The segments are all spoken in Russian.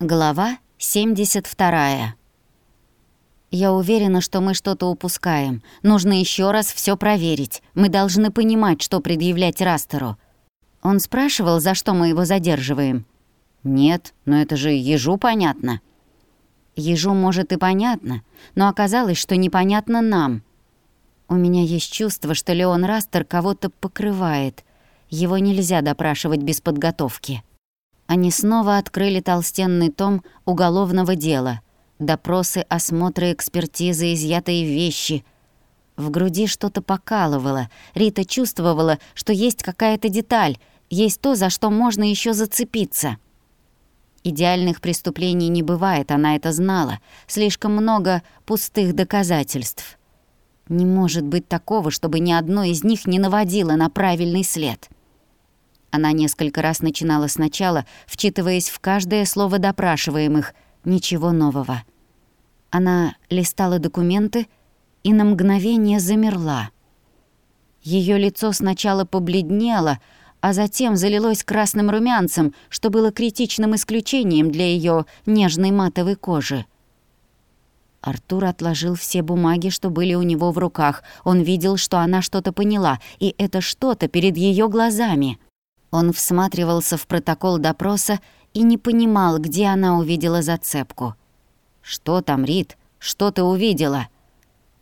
Глава 72. Я уверена, что мы что-то упускаем. Нужно еще раз все проверить. Мы должны понимать, что предъявлять Растеру. Он спрашивал, за что мы его задерживаем. Нет, но это же ежу понятно. Ежу, может, и понятно, но оказалось, что непонятно нам. У меня есть чувство, что Леон Растер кого-то покрывает. Его нельзя допрашивать без подготовки. Они снова открыли толстенный том уголовного дела. Допросы, осмотры, экспертизы, изъятые вещи. В груди что-то покалывало. Рита чувствовала, что есть какая-то деталь, есть то, за что можно еще зацепиться. Идеальных преступлений не бывает, она это знала. Слишком много пустых доказательств. Не может быть такого, чтобы ни одно из них не наводило на правильный след. Она несколько раз начинала сначала, вчитываясь в каждое слово допрашиваемых. Ничего нового. Она листала документы и на мгновение замерла. Ее лицо сначала побледнело, а затем залилось красным румянцем, что было критичным исключением для ее нежной матовой кожи. Артур отложил все бумаги, что были у него в руках. Он видел, что она что-то поняла, и это что-то перед ее глазами. Он всматривался в протокол допроса и не понимал, где она увидела зацепку. «Что там, Рит? Что ты увидела?»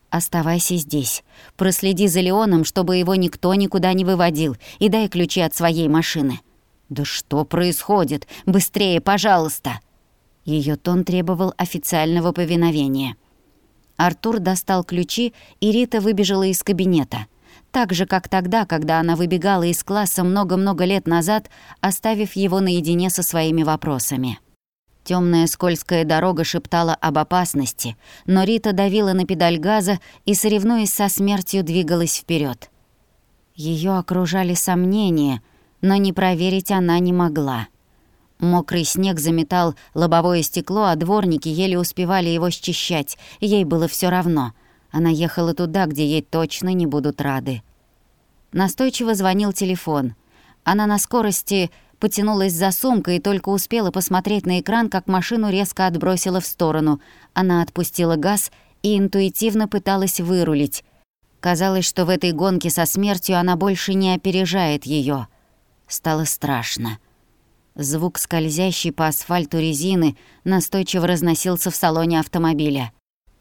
«Оставайся здесь. Проследи за Леоном, чтобы его никто никуда не выводил, и дай ключи от своей машины». «Да что происходит? Быстрее, пожалуйста!» Ее тон требовал официального повиновения. Артур достал ключи, и Рита выбежала из кабинета так же, как тогда, когда она выбегала из класса много-много лет назад, оставив его наедине со своими вопросами. Темная скользкая дорога шептала об опасности, но Рита давила на педаль газа и, соревнуясь со смертью, двигалась вперед. Ее окружали сомнения, но не проверить она не могла. Мокрый снег заметал лобовое стекло, а дворники еле успевали его счищать, ей было все равно — она ехала туда, где ей точно не будут рады. Настойчиво звонил телефон. Она на скорости потянулась за сумкой и только успела посмотреть на экран, как машину резко отбросила в сторону. Она отпустила газ и интуитивно пыталась вырулить. Казалось, что в этой гонке со смертью она больше не опережает ее. Стало страшно. Звук скользящей по асфальту резины настойчиво разносился в салоне автомобиля.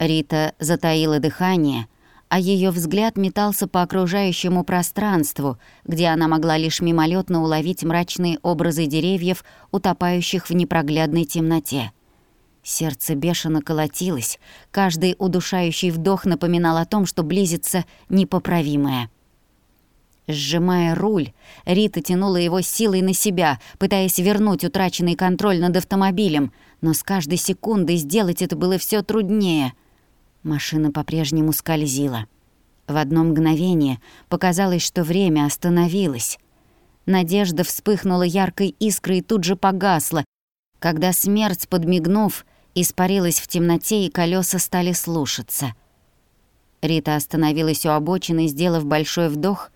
Рита затаила дыхание, а ее взгляд метался по окружающему пространству, где она могла лишь мимолетно уловить мрачные образы деревьев, утопающих в непроглядной темноте. Сердце бешено колотилось, каждый удушающий вдох напоминал о том, что близится непоправимое. Сжимая руль, Рита тянула его силой на себя, пытаясь вернуть утраченный контроль над автомобилем, но с каждой секундой сделать это было все труднее — Машина по-прежнему скользила. В одно мгновение показалось, что время остановилось. Надежда вспыхнула яркой искрой и тут же погасла, когда смерть, подмигнув, испарилась в темноте и колеса стали слушаться. Рита остановилась у обочины, сделав большой вдох,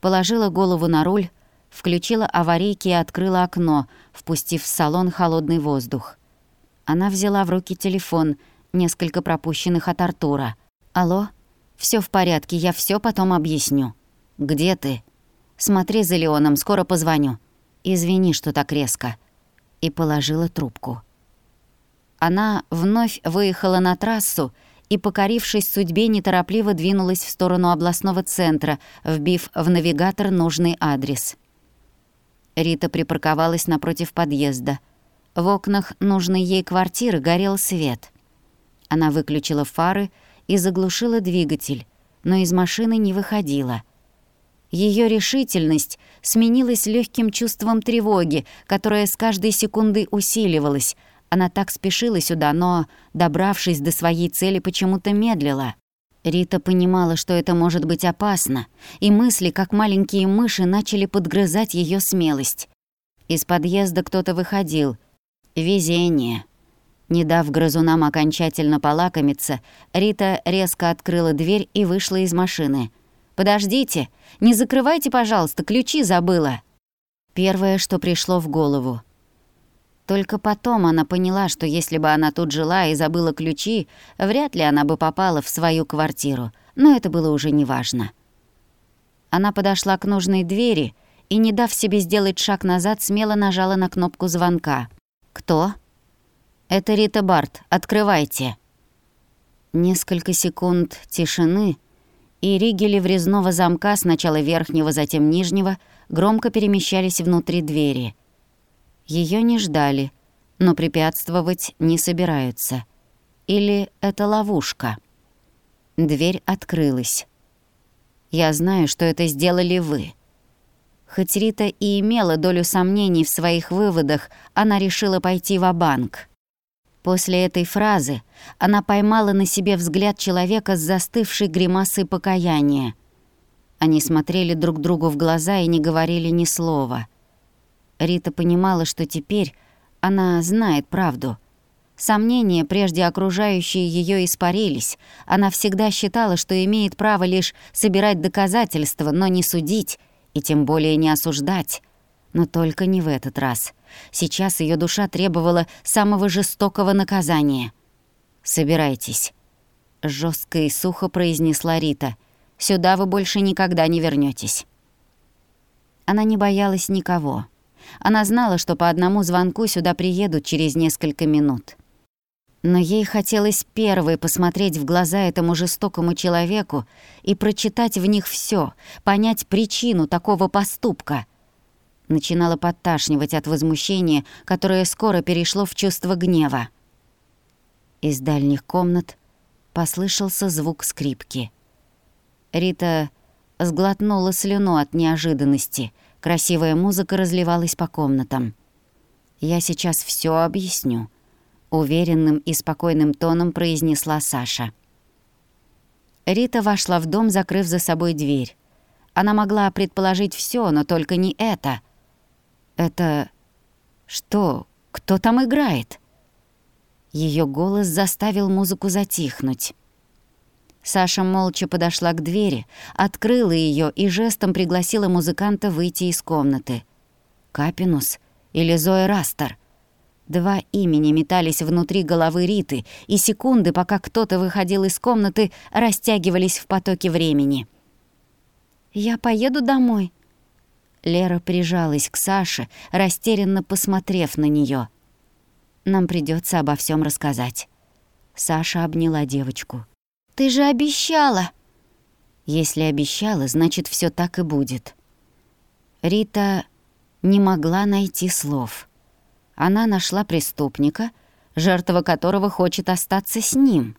положила голову на руль, включила аварийки и открыла окно, впустив в салон холодный воздух. Она взяла в руки телефон — несколько пропущенных от Артура. «Алло? Все в порядке, я все потом объясню». «Где ты?» «Смотри за Леоном, скоро позвоню». «Извини, что так резко». И положила трубку. Она вновь выехала на трассу и, покорившись судьбе, неторопливо двинулась в сторону областного центра, вбив в навигатор нужный адрес. Рита припарковалась напротив подъезда. В окнах нужной ей квартиры горел свет — она выключила фары и заглушила двигатель, но из машины не выходила. Ее решительность сменилась легким чувством тревоги, которое с каждой секундой усиливалось. Она так спешила сюда, но, добравшись до своей цели, почему-то медлила. Рита понимала, что это может быть опасно, и мысли, как маленькие мыши, начали подгрызать ее смелость. Из подъезда кто-то выходил. Везение. Не дав грызунам окончательно полакомиться, Рита резко открыла дверь и вышла из машины. «Подождите! Не закрывайте, пожалуйста, ключи забыла!» Первое, что пришло в голову. Только потом она поняла, что если бы она тут жила и забыла ключи, вряд ли она бы попала в свою квартиру, но это было уже неважно. Она подошла к нужной двери и, не дав себе сделать шаг назад, смело нажала на кнопку звонка. «Кто?» «Это Рита Барт. Открывайте». Несколько секунд тишины, и ригели врезного замка, сначала верхнего, затем нижнего, громко перемещались внутри двери — ее не ждали, но препятствовать не собираются. Или это ловушка? Дверь открылась. «Я знаю, что это сделали вы». Хоть Рита и имела долю сомнений в своих выводах, она решила пойти в банк После этой фразы она поймала на себе взгляд человека с застывшей гримасой покаяния. Они смотрели друг другу в глаза и не говорили ни слова — Рита понимала, что теперь она знает правду. Сомнения, прежде окружающие ее испарились. Она всегда считала, что имеет право лишь собирать доказательства, но не судить и тем более не осуждать. Но только не в этот раз. Сейчас ее душа требовала самого жестокого наказания. «Собирайтесь», — жестко и сухо произнесла Рита. «Сюда вы больше никогда не вернетесь. Она не боялась никого. Она знала, что по одному звонку сюда приедут через несколько минут. Но ей хотелось первой посмотреть в глаза этому жестокому человеку и прочитать в них все, понять причину такого поступка. Начинала подташнивать от возмущения, которое скоро перешло в чувство гнева. Из дальних комнат послышался звук скрипки. Рита сглотнула слюну от неожиданности — Красивая музыка разливалась по комнатам. «Я сейчас все объясню», — уверенным и спокойным тоном произнесла Саша. Рита вошла в дом, закрыв за собой дверь. Она могла предположить все, но только не это. «Это... что? Кто там играет?» Ее голос заставил музыку затихнуть. Саша молча подошла к двери, открыла ее и жестом пригласила музыканта выйти из комнаты. Капинус или Зоя Растер. Два имени метались внутри головы Риты, и секунды, пока кто-то выходил из комнаты, растягивались в потоке времени. «Я поеду домой». Лера прижалась к Саше, растерянно посмотрев на нее. «Нам придется обо всем рассказать». Саша обняла девочку. Ты же обещала!» Если обещала, значит, все так и будет. Рита не могла найти слов. Она нашла преступника, жертва которого хочет остаться с ним.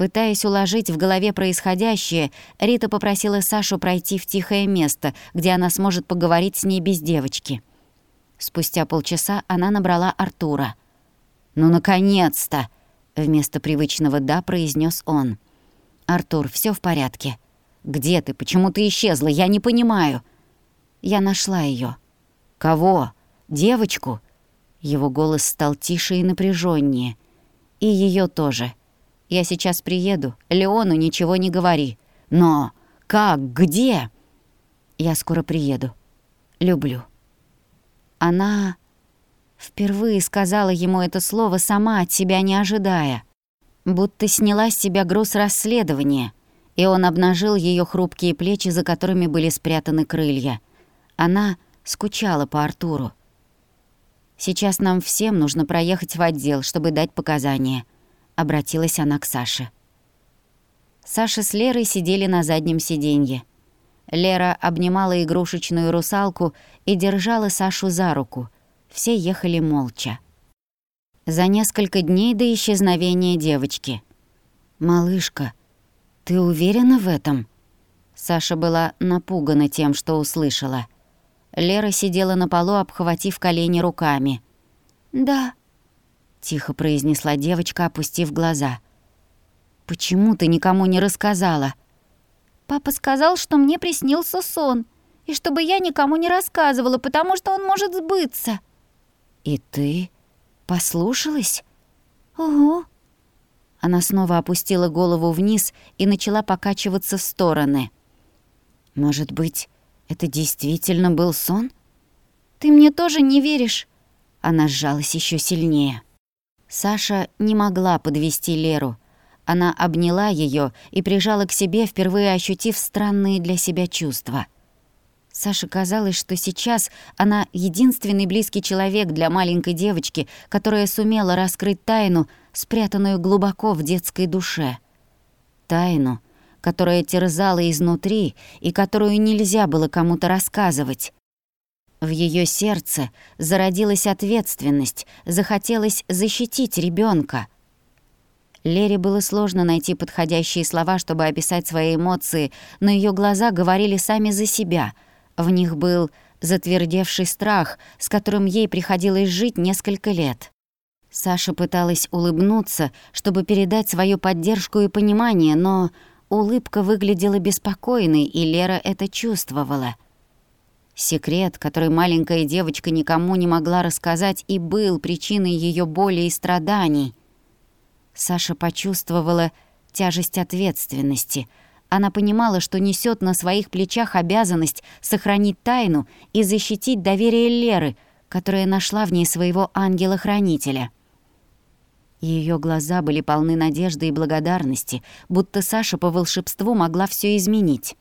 Пытаясь уложить в голове происходящее, Рита попросила Сашу пройти в тихое место, где она сможет поговорить с ней без девочки. Спустя полчаса она набрала Артура. «Ну, наконец-то!» Вместо привычного «да» произнес он. «Артур, все в порядке. Где ты? Почему ты исчезла? Я не понимаю». Я нашла ее. «Кого? Девочку?» Его голос стал тише и напряженнее. «И ее тоже. Я сейчас приеду. Леону ничего не говори. Но как? Где?» «Я скоро приеду. Люблю». Она Впервые сказала ему это слово сама от себя не ожидая. Будто сняла с себя груз расследования, и он обнажил ее хрупкие плечи, за которыми были спрятаны крылья. Она скучала по Артуру. «Сейчас нам всем нужно проехать в отдел, чтобы дать показания», — обратилась она к Саше. Саша с Лерой сидели на заднем сиденье. Лера обнимала игрушечную русалку и держала Сашу за руку — все ехали молча. За несколько дней до исчезновения девочки. «Малышка, ты уверена в этом?» Саша была напугана тем, что услышала. Лера сидела на полу, обхватив колени руками. «Да», — тихо произнесла девочка, опустив глаза. «Почему ты никому не рассказала?» «Папа сказал, что мне приснился сон, и чтобы я никому не рассказывала, потому что он может сбыться». «И ты послушалась?» «Угу». Она снова опустила голову вниз и начала покачиваться в стороны. «Может быть, это действительно был сон?» «Ты мне тоже не веришь?» Она сжалась еще сильнее. Саша не могла подвести Леру. Она обняла ее и прижала к себе, впервые ощутив странные для себя чувства. Саше казалось, что сейчас она единственный близкий человек для маленькой девочки, которая сумела раскрыть тайну, спрятанную глубоко в детской душе. Тайну, которая терзала изнутри и которую нельзя было кому-то рассказывать. В ее сердце зародилась ответственность, захотелось защитить ребенка. Лере было сложно найти подходящие слова, чтобы описать свои эмоции, но ее глаза говорили сами за себя. В них был затвердевший страх, с которым ей приходилось жить несколько лет. Саша пыталась улыбнуться, чтобы передать свою поддержку и понимание, но улыбка выглядела беспокойной, и Лера это чувствовала — Секрет, который маленькая девочка никому не могла рассказать, и был причиной ее боли и страданий. Саша почувствовала тяжесть ответственности. Она понимала, что несет на своих плечах обязанность сохранить тайну и защитить доверие Леры, которая нашла в ней своего ангела-хранителя. Ее глаза были полны надежды и благодарности, будто Саша по волшебству могла все изменить.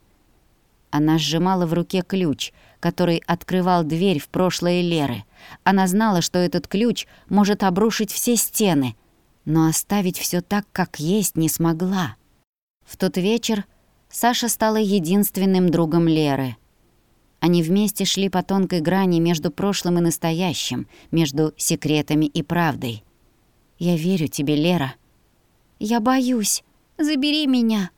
Она сжимала в руке ключ — который открывал дверь в прошлое Леры. Она знала, что этот ключ может обрушить все стены, но оставить все так, как есть, не смогла. В тот вечер Саша стала единственным другом Леры. Они вместе шли по тонкой грани между прошлым и настоящим, между секретами и правдой. «Я верю тебе, Лера». «Я боюсь. Забери меня».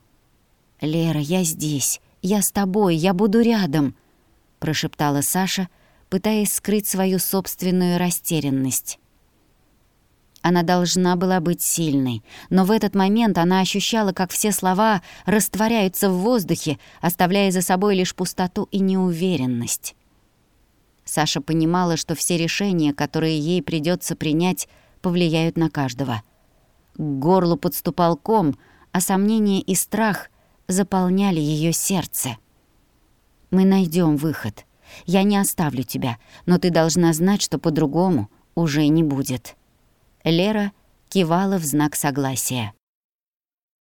«Лера, я здесь. Я с тобой. Я буду рядом», прошептала Саша, пытаясь скрыть свою собственную растерянность. Она должна была быть сильной, но в этот момент она ощущала, как все слова растворяются в воздухе, оставляя за собой лишь пустоту и неуверенность. Саша понимала, что все решения, которые ей придется принять, повлияют на каждого. К горлу подступал ком, а сомнение и страх заполняли ее сердце. Мы найдем выход. Я не оставлю тебя, но ты должна знать, что по-другому уже не будет». Лера кивала в знак согласия.